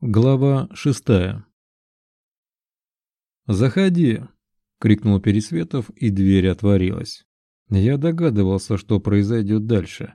Глава шестая. «Заходи!» — крикнул Пересветов, и дверь отворилась. Я догадывался, что произойдет дальше.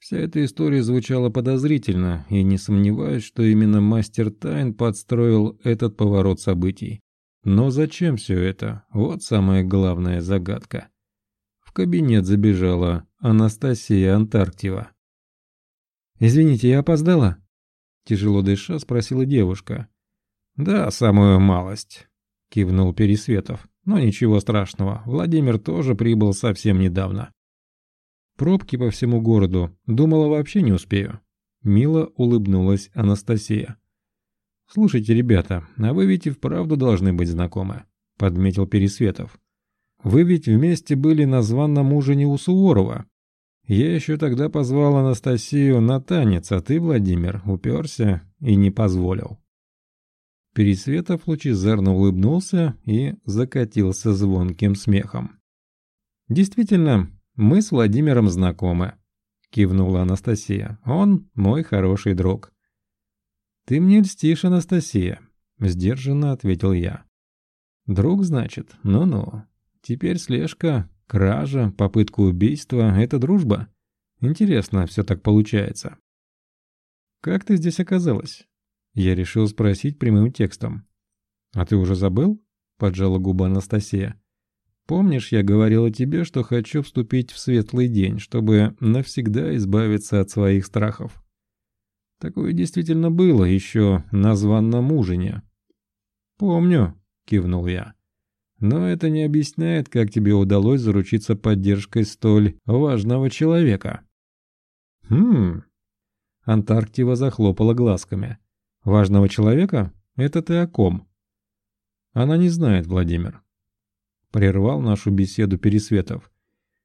Вся эта история звучала подозрительно, и не сомневаюсь, что именно мастер Тайн подстроил этот поворот событий. Но зачем все это? Вот самая главная загадка. В кабинет забежала Анастасия Антарктива. «Извините, я опоздала?» Тяжело дыша, спросила девушка. «Да, самую малость», — кивнул Пересветов. «Но ничего страшного, Владимир тоже прибыл совсем недавно». «Пробки по всему городу. Думала, вообще не успею». Мило улыбнулась Анастасия. «Слушайте, ребята, а вы ведь и вправду должны быть знакомы», — подметил Пересветов. «Вы ведь вместе были на званном ужине у Суворова. Я еще тогда позвал Анастасию на танец, а ты, Владимир, уперся и не позволил. Пересветов лучезарно улыбнулся и закатился звонким смехом. «Действительно, мы с Владимиром знакомы», — кивнула Анастасия. «Он мой хороший друг». «Ты мне льстишь, Анастасия», — сдержанно ответил я. «Друг, значит? Ну-ну. Теперь слежка Кража, попытка убийства — это дружба? Интересно, все так получается. «Как ты здесь оказалась?» Я решил спросить прямым текстом. «А ты уже забыл?» — поджала губа Анастасия. «Помнишь, я говорила тебе, что хочу вступить в светлый день, чтобы навсегда избавиться от своих страхов?» Такое действительно было еще на званном ужине. «Помню», — кивнул я. Но это не объясняет, как тебе удалось заручиться поддержкой столь важного человека. Хм. Антарктива захлопала глазками. Важного человека? Это ты о ком? Она не знает, Владимир. Прервал нашу беседу Пересветов.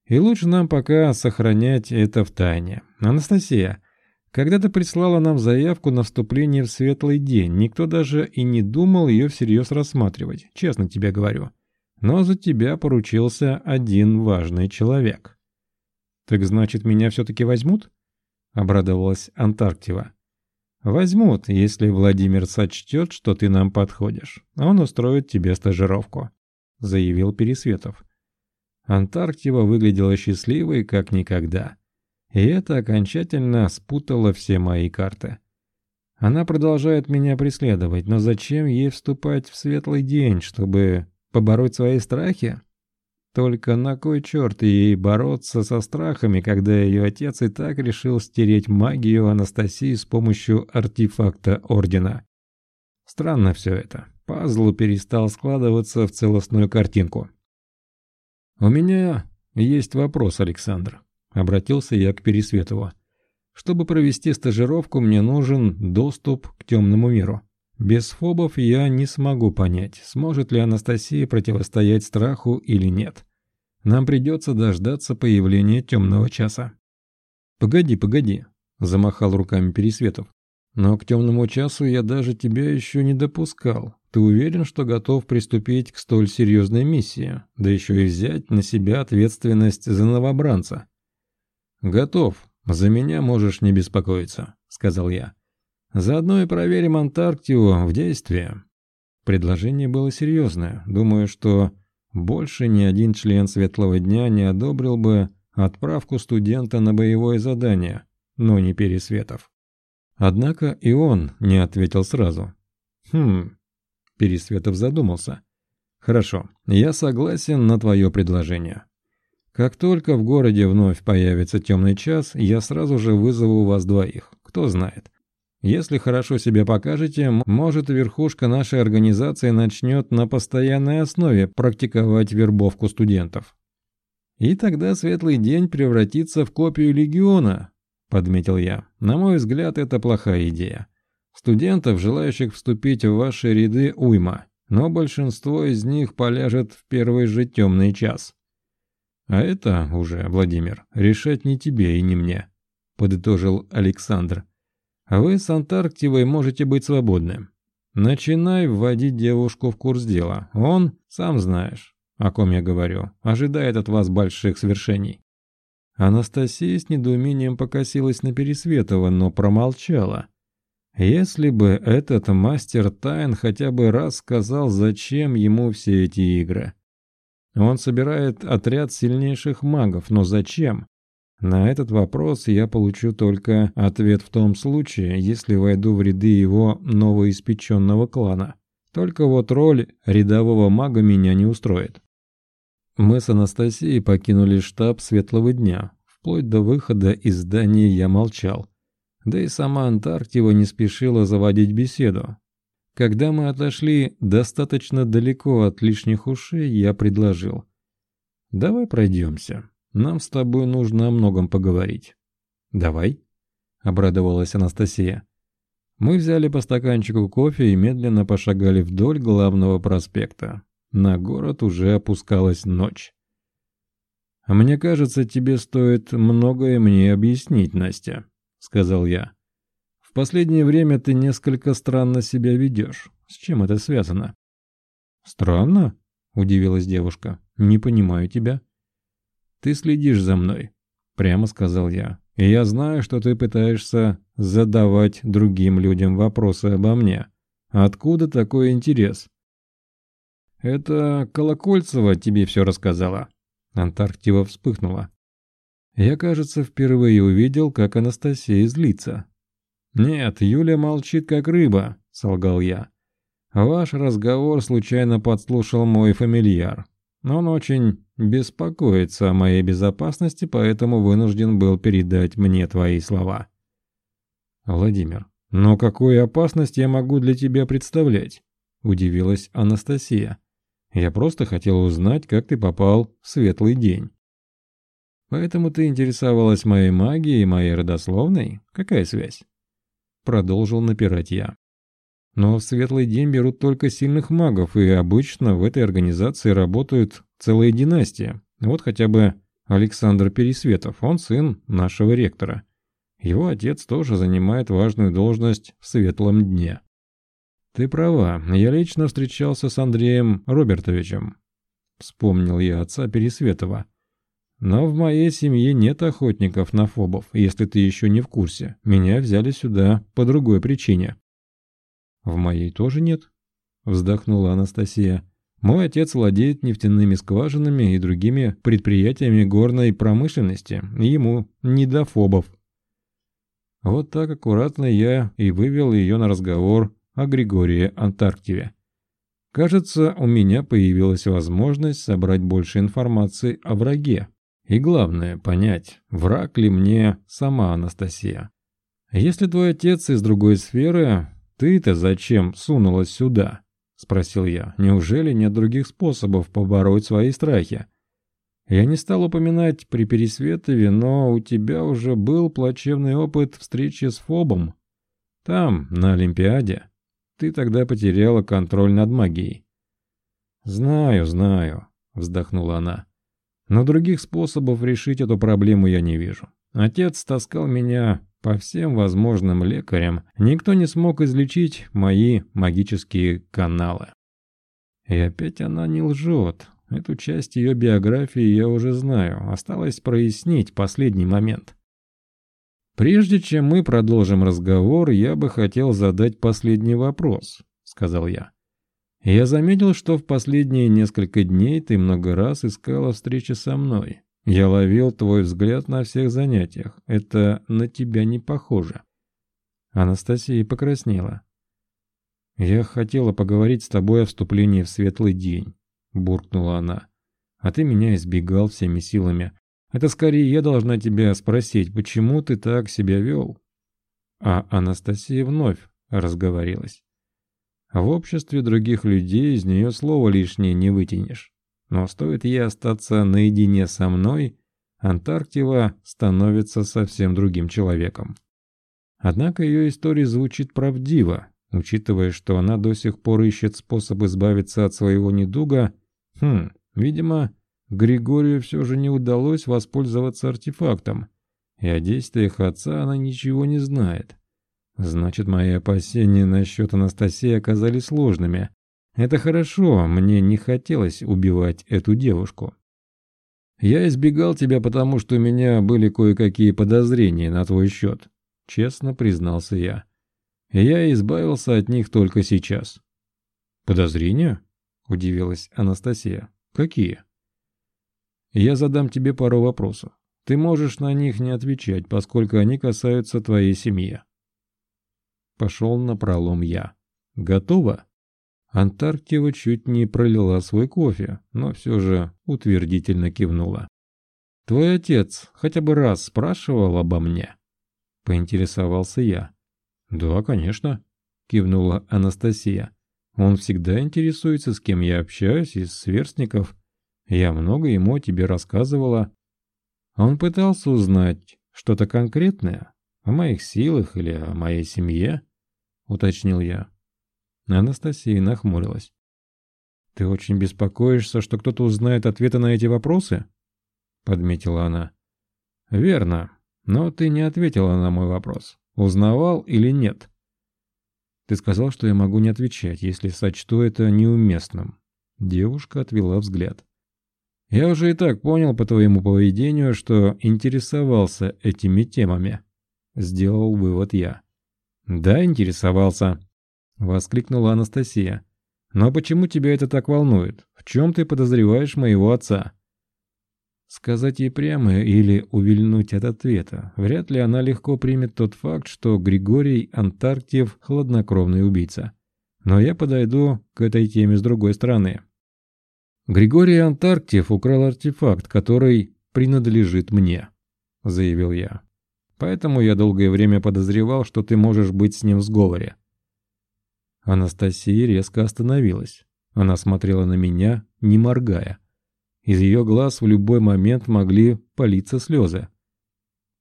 И лучше нам пока сохранять это в тайне. Анастасия, когда ты прислала нам заявку на вступление в светлый день, никто даже и не думал ее всерьез рассматривать, честно тебе говорю но за тебя поручился один важный человек. «Так значит, меня все-таки возьмут?» — обрадовалась Антарктива. «Возьмут, если Владимир сочтет, что ты нам подходишь. Он устроит тебе стажировку», — заявил Пересветов. Антарктива выглядела счастливой, как никогда. И это окончательно спутало все мои карты. Она продолжает меня преследовать, но зачем ей вступать в светлый день, чтобы Побороть свои страхи? Только на кой черт ей бороться со страхами, когда ее отец и так решил стереть магию Анастасии с помощью артефакта Ордена? Странно все это. Пазл перестал складываться в целостную картинку. «У меня есть вопрос, Александр», — обратился я к Пересветову. «Чтобы провести стажировку, мне нужен доступ к темному миру. Без фобов я не смогу понять, сможет ли Анастасия противостоять страху или нет. Нам придется дождаться появления темного часа. «Погоди, погоди», — замахал руками Пересветов. «Но к темному часу я даже тебя еще не допускал. Ты уверен, что готов приступить к столь серьезной миссии, да еще и взять на себя ответственность за новобранца?» «Готов. За меня можешь не беспокоиться», — сказал я. Заодно и проверим Антарктиду в действии. Предложение было серьезное. Думаю, что больше ни один член Светлого Дня не одобрил бы отправку студента на боевое задание, но не Пересветов. Однако и он не ответил сразу. «Хм...» Пересветов задумался. «Хорошо, я согласен на твое предложение. Как только в городе вновь появится темный час, я сразу же вызову вас двоих. Кто знает, если хорошо себя покажете, может верхушка нашей организации начнет на постоянной основе практиковать вербовку студентов. И тогда светлый день превратится в копию легиона, подметил я. На мой взгляд, это плохая идея. Студентов, желающих вступить в ваши ряды, уйма, но большинство из них поляжет в первый же темный час. А это уже, Владимир, решать не тебе и не мне, подытожил Александр. Вы с Антарктивой можете быть свободны. Начинай вводить девушку в курс дела. Он, сам знаешь, о ком я говорю, ожидает от вас больших свершений». Анастасия с недоумением покосилась на Пересветова, но промолчала. Если бы этот мастер тайн хотя бы раз сказал, зачем ему все эти игры. Он собирает отряд сильнейших магов, но зачем? На этот вопрос я получу только ответ в том случае, если войду в ряды его новоиспеченного клана. Только вот роль рядового мага меня не устроит. Мы с Анастасией покинули штаб Светлого Дня. Вплоть до выхода из здания я молчал. Да и сама Антарктива не спешила заводить беседу. Когда мы отошли достаточно далеко от лишних ушей, я предложил. «Давай пройдемся». Нам с тобой нужно о многом поговорить». «Давай», — обрадовалась Анастасия. Мы взяли по стаканчику кофе и медленно пошагали вдоль главного проспекта. На город уже опускалась ночь. «Мне кажется, тебе стоит многое мне объяснить, Настя», — сказал я. «В последнее время ты несколько странно себя ведешь. С чем это связано?» «Странно?» — удивилась девушка. «Не понимаю тебя». «Ты следишь за мной», — прямо сказал я. «И я знаю, что ты пытаешься задавать другим людям вопросы обо мне. Откуда такой интерес?» «Это Колокольцева тебе все рассказала?» Антарктива вспыхнула. Я, кажется, впервые увидел, как Анастасия злится. «Нет, Юля молчит, как рыба», — солгал я. «Ваш разговор случайно подслушал мой фамильяр. Он очень беспокоится о моей безопасности, поэтому вынужден был передать мне твои слова. Владимир, но какую опасность я могу для тебя представлять? Удивилась Анастасия. Я просто хотела узнать, как ты попал в светлый день. Поэтому ты интересовалась моей магией и моей родословной? Какая связь? Продолжил напирать я. Но в светлый день берут только сильных магов, и обычно в этой организации работают целые династии. Вот хотя бы Александр Пересветов, он сын нашего ректора. Его отец тоже занимает важную должность в светлом дне. Ты права, я лично встречался с Андреем Робертовичем. Вспомнил я отца Пересветова. Но в моей семье нет охотников на фобов, если ты еще не в курсе. Меня взяли сюда по другой причине. «В моей тоже нет», — вздохнула Анастасия. «Мой отец владеет нефтяными скважинами и другими предприятиями горной промышленности, ему не до фобов». Вот так аккуратно я и вывел ее на разговор о Григории Антарктиве. Кажется, у меня появилась возможность собрать больше информации о враге. И главное, понять, враг ли мне сама Анастасия. Если твой отец из другой сферы, «Ты-то зачем сунулась сюда?» — спросил я. «Неужели нет других способов побороть свои страхи?» Я не стал упоминать при Пересветове, но у тебя уже был плачевный опыт встречи с Фобом. Там, на Олимпиаде. Ты тогда потеряла контроль над магией. «Знаю, знаю», — вздохнула она. «Но других способов решить эту проблему я не вижу. Отец таскал меня по всем возможным лекарям, никто не смог излечить мои магические каналы. И опять она не лжет. Эту часть ее биографии я уже знаю. Осталось прояснить последний момент. «Прежде чем мы продолжим разговор, я бы хотел задать последний вопрос», — сказал я. «Я заметил, что в последние несколько дней ты много раз искала встречи со мной. Я ловил твой взгляд на всех занятиях. Это на тебя не похоже. Анастасия покраснела. «Я хотела поговорить с тобой о вступлении в светлый день», — буркнула она. «А ты меня избегал всеми силами. Это скорее я должна тебя спросить, почему ты так себя вел?» А Анастасия вновь разговорилась. В обществе других людей из нее слова лишнее не вытянешь. Но стоит ей остаться наедине со мной, Антарктива становится совсем другим человеком. Однако ее история звучит правдиво, учитывая, что она до сих пор ищет способ избавиться от своего недуга. Хм, видимо, Григорию все же не удалось воспользоваться артефактом, и о действиях отца она ничего не знает. Значит, мои опасения насчет Анастасии оказались сложными, это хорошо, мне не хотелось убивать эту девушку. Я избегал тебя, потому что у меня были кое-какие подозрения на твой счет, честно признался я. я избавился от них только сейчас. «Подозрения?» – удивилась Анастасия. «Какие?» «Я задам тебе пару вопросов. Ты можешь на них не отвечать, поскольку они касаются твоей семьи». Пошел на пролом я. «Готово?» Антарктива чуть не пролила свой кофе, но все же утвердительно кивнула. «Твой отец хотя бы раз спрашивал обо мне?» Поинтересовался я. «Да, конечно», — кивнула Анастасия. «Он всегда интересуется, с кем я общаюсь, из сверстников. Я много ему о тебе рассказывала. Он пытался узнать что-то конкретное о моих силах или о моей семье?» — уточнил я. Анастасия нахмурилась. «Ты очень беспокоишься, что кто-то узнает ответы на эти вопросы?» — подметила она. «Верно. Но ты не ответила на мой вопрос. Узнавал или нет?» «Ты сказал, что я могу не отвечать, если сочту это неуместным». Девушка отвела взгляд. «Я уже и так понял по твоему поведению, что интересовался этими темами», — сделал вывод я. «Да, интересовался», — воскликнула Анастасия. «Но почему тебя это так волнует? В чем ты подозреваешь моего отца?» Сказать ей прямо или увильнуть от ответа. Вряд ли она легко примет тот факт, что Григорий Антарктив – хладнокровный убийца. Но я подойду к этой теме с другой стороны. Григорий Антарктив украл артефакт, который принадлежит мне, заявил я. Поэтому я долгое время подозревал, что ты можешь быть с ним в сговоре. Анастасия резко остановилась. Она смотрела на меня, не моргая. Из ее глаз в любой момент могли палиться слезы.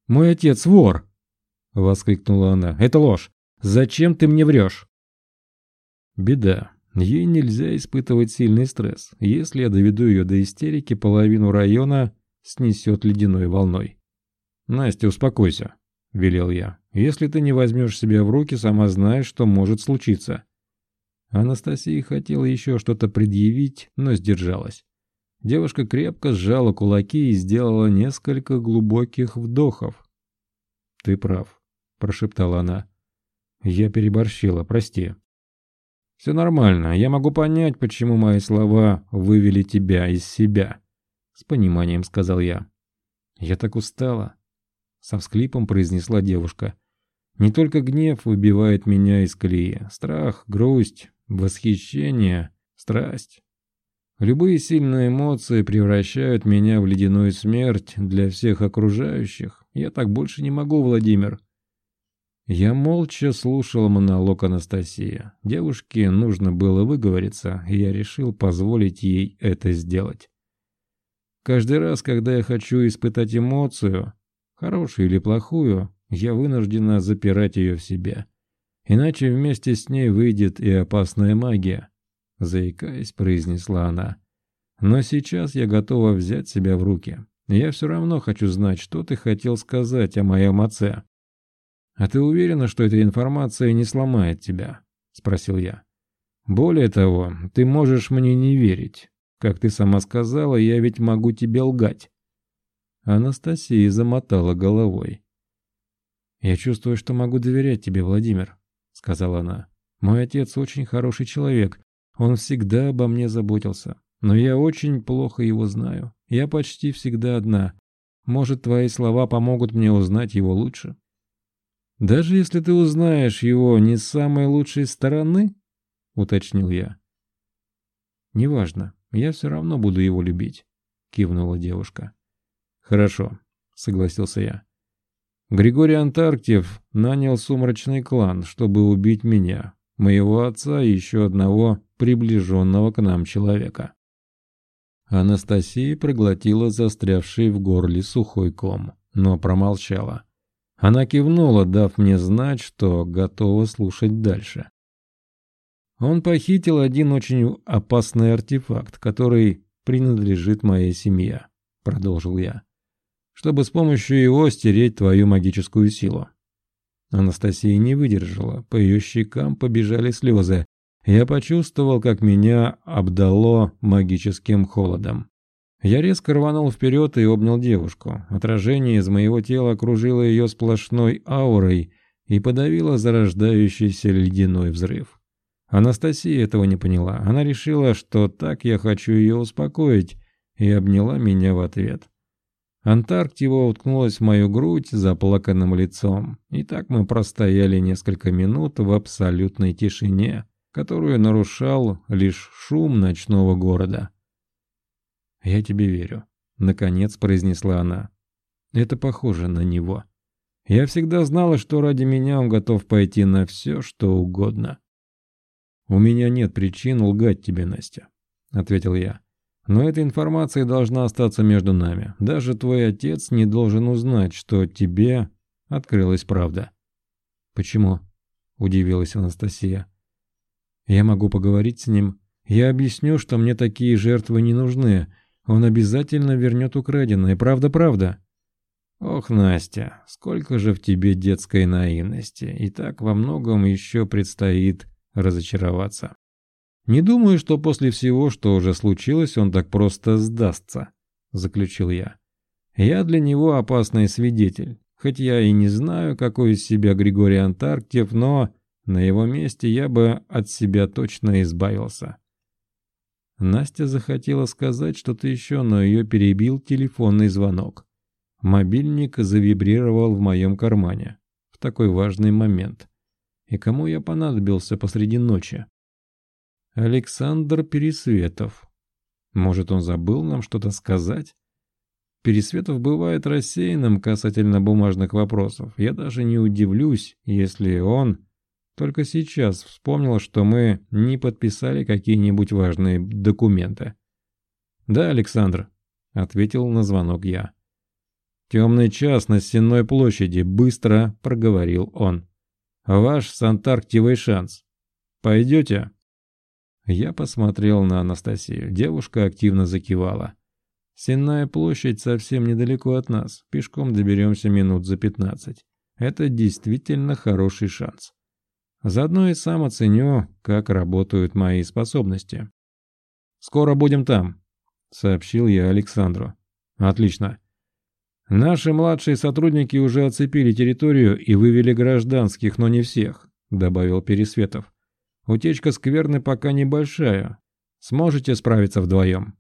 «Мой отец вор!» — воскликнула она. «Это ложь! Зачем ты мне врешь?» Беда. Ей нельзя испытывать сильный стресс. Если я доведу ее до истерики, половину района снесет ледяной волной. «Настя, успокойся», — велел я. «Если ты не возьмешь себя в руки, сама знаешь, что может случиться». Анастасия хотела еще что-то предъявить, но сдержалась. Девушка крепко сжала кулаки и сделала несколько глубоких вдохов. «Ты прав», — прошептала она. «Я переборщила, прости». «Все нормально. Я могу понять, почему мои слова вывели тебя из себя», — с пониманием сказал я. «Я так устала», — со всклипом произнесла девушка. «Не только гнев выбивает меня из колеи. Страх, грусть, восхищение, страсть. Любые сильные эмоции превращают меня в ледяную смерть для всех окружающих. Я так больше не могу, Владимир. Я молча слушал монолог Анастасии. Девушке нужно было выговориться, и я решил позволить ей это сделать. Каждый раз, когда я хочу испытать эмоцию, хорошую или плохую, я вынуждена запирать ее в себе. Иначе вместе с ней выйдет и опасная магия заикаясь, произнесла она. Но сейчас я готова взять себя в руки. Я все равно хочу знать, что ты хотел сказать о моем отце. А ты уверена, что эта информация не сломает тебя? Спросил я. Более того, ты можешь мне не верить. Как ты сама сказала, я ведь могу тебе лгать. Анастасия замотала головой. «Я чувствую, что могу доверять тебе, Владимир», — сказала она. «Мой отец очень хороший человек, он всегда обо мне заботился. Но я очень плохо его знаю. Я почти всегда одна. Может, твои слова помогут мне узнать его лучше? Даже если ты узнаешь его не с самой лучшей стороны, уточнил я. Неважно, я все равно буду его любить, кивнула девушка. Хорошо, согласился я. Григорий Антарктив нанял сумрачный клан, чтобы убить меня, моего отца и еще одного приближенного к нам человека. Анастасия проглотила застрявший в горле сухой ком, но промолчала. Она кивнула, дав мне знать, что готова слушать дальше. Он похитил один очень опасный артефакт, который принадлежит моей семье, продолжил я, чтобы с помощью его стереть твою магическую силу. Анастасия не выдержала, по ее щекам побежали слезы. Я почувствовал, как меня обдало магическим холодом. Я резко рванул вперед и обнял девушку. Отражение из моего тела окружило ее сплошной аурой, и подавила зарождающийся ледяной взрыв. Анастасия этого не поняла. Она решила, что так я хочу ее успокоить, и обняла меня в ответ. Антарктива уткнулась в мою грудь заплаканным лицом, и так мы простояли несколько минут в абсолютной тишине, которую нарушал лишь шум ночного города. «Я тебе верю», — наконец произнесла она. «Это похоже на него. Я всегда знала, что ради меня он готов пойти на все, что угодно». «У меня нет причин лгать тебе, Настя», — ответил я. Но эта информация должна остаться между нами. Даже твой отец не должен узнать, что тебе открылась правда. Почему? Удивилась Анастасия. Я могу поговорить с ним. Я объясню, что мне такие жертвы не нужны. Он обязательно вернет украденное. Правда-правда. Ох, Настя, сколько же в тебе детской наивности. И так во многом еще предстоит разочароваться. «Не думаю, что после всего, что уже случилось, он так просто сдастся», — заключил я. «Я для него опасный свидетель, хоть я и не знаю, какой из себя Григорий Антарктив, но на его месте я бы от себя точно избавился». Настя захотела сказать что-то еще, но ее перебил телефонный звонок. Мобильник завибрировал в моем кармане в такой важный момент. И кому я понадобился посреди ночи? Александр Пересветов. Может, он забыл нам что-то сказать? Пересветов бывает рассеянным касательно бумажных вопросов. Я даже не удивлюсь, если он только сейчас вспомнил, что мы не подписали какие-нибудь важные документы. «Да, Александр», — ответил на звонок я. «Темный час на Сенной площади», — быстро проговорил он. «Ваш с Антарктивой шанс. Пойдете?» Я посмотрел на Анастасию. Девушка активно закивала. Сенная площадь совсем недалеко от нас. Пешком доберемся минут за пятнадцать. Это действительно хороший шанс. Заодно и сам оценю, как работают мои способности. «Скоро будем там», — сообщил я Александру. «Отлично. Наши младшие сотрудники уже оцепили территорию и вывели гражданских, но не всех», — добавил Пересветов. Утечка скверны пока небольшая. Сможете справиться вдвоем?»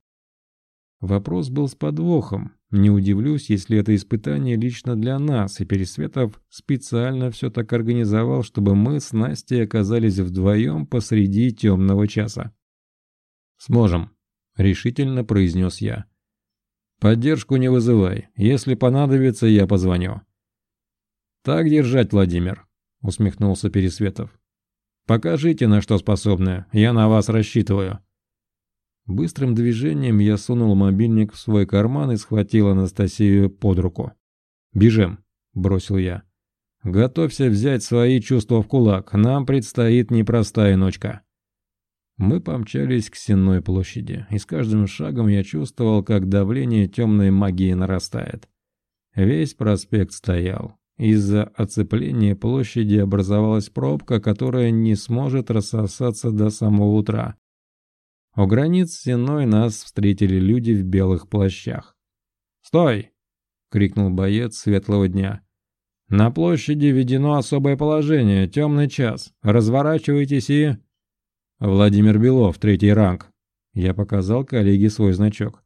Вопрос был с подвохом. Не удивлюсь, если это испытание лично для нас, и Пересветов специально все так организовал, чтобы мы с Настей оказались вдвоем посреди темного часа. «Сможем», — решительно произнес я. «Поддержку не вызывай. Если понадобится, я позвоню». «Так держать, Владимир», — усмехнулся Пересветов. Покажите, на что способны. Я на вас рассчитываю». Быстрым движением я сунул мобильник в свой карман и схватил Анастасию под руку. «Бежим», — бросил я. «Готовься взять свои чувства в кулак. Нам предстоит непростая ночка». Мы помчались к Сенной площади, и с каждым шагом я чувствовал, как давление темной магии нарастает. Весь проспект стоял. Из-за оцепления площади образовалась пробка, которая не сможет рассосаться до самого утра. У границ стеной нас встретили люди в белых плащах. «Стой!» — крикнул боец светлого дня. «На площади введено особое положение, темный час. Разворачивайтесь и...» «Владимир Белов, третий ранг». Я показал коллеге свой значок.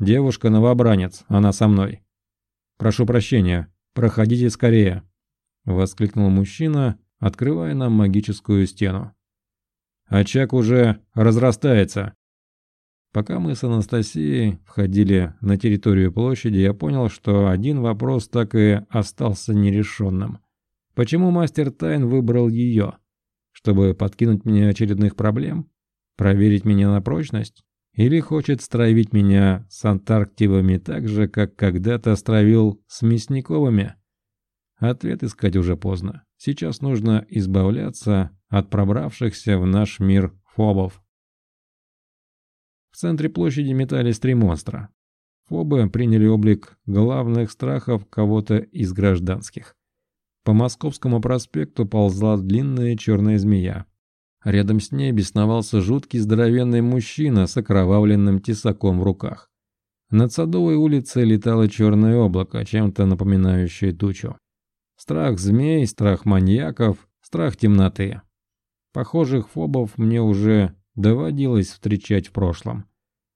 «Девушка-новобранец, она со мной». «Прошу прощения», «Проходите скорее!» — воскликнул мужчина, открывая нам магическую стену. «Очаг уже разрастается!» Пока мы с Анастасией входили на территорию площади, я понял, что один вопрос так и остался нерешенным. Почему мастер Тайн выбрал ее? Чтобы подкинуть мне очередных проблем? Проверить меня на прочность? Или хочет стравить меня с Антарктивами так же, как когда-то стравил с Мясниковыми? Ответ искать уже поздно. Сейчас нужно избавляться от пробравшихся в наш мир фобов. В центре площади метались три монстра. Фобы приняли облик главных страхов кого-то из гражданских. По Московскому проспекту ползла длинная черная змея. Рядом с ней бесновался жуткий здоровенный мужчина с окровавленным тесаком в руках. Над Садовой улицей летало черное облако, чем-то напоминающее тучу. Страх змей, страх маньяков, страх темноты. Похожих фобов мне уже доводилось встречать в прошлом.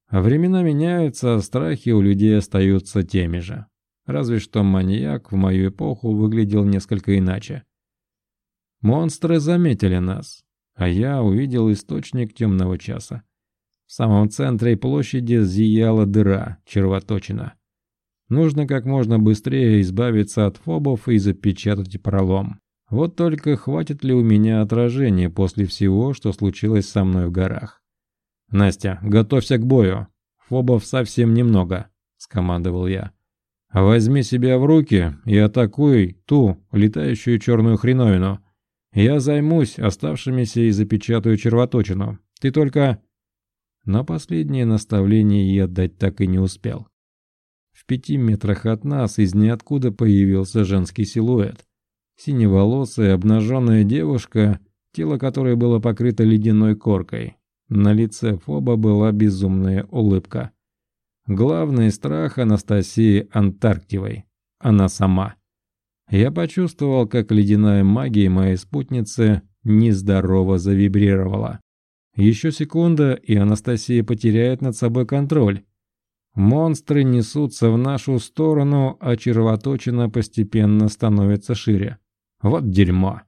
А времена меняются, а страхи у людей остаются теми же. Разве что маньяк в мою эпоху выглядел несколько иначе. Монстры заметили нас, а я увидел источник темного часа. В самом центре площади зияла дыра, червоточина. Нужно как можно быстрее избавиться от фобов и запечатать пролом. Вот только хватит ли у меня отражения после всего, что случилось со мной в горах. «Настя, готовься к бою. Фобов совсем немного», — скомандовал я. «Возьми себя в руки и атакуй ту летающую черную хреновину. Я займусь оставшимися и запечатаю червоточину. Ты только...» Но последнее наставление я дать так и не успел. В пяти метрах от нас из ниоткуда появился женский силуэт. Синеволосая обнаженная девушка, тело которой было покрыто ледяной коркой. На лице Фоба была безумная улыбка. Главный страх Анастасии Антарктивой. Она сама. Я почувствовал, как ледяная магия моей спутницы нездорово завибрировала. Еще секунда, и Анастасия потеряет над собой контроль. Монстры несутся в нашу сторону, а червоточина постепенно становится шире. Вот дерьмо.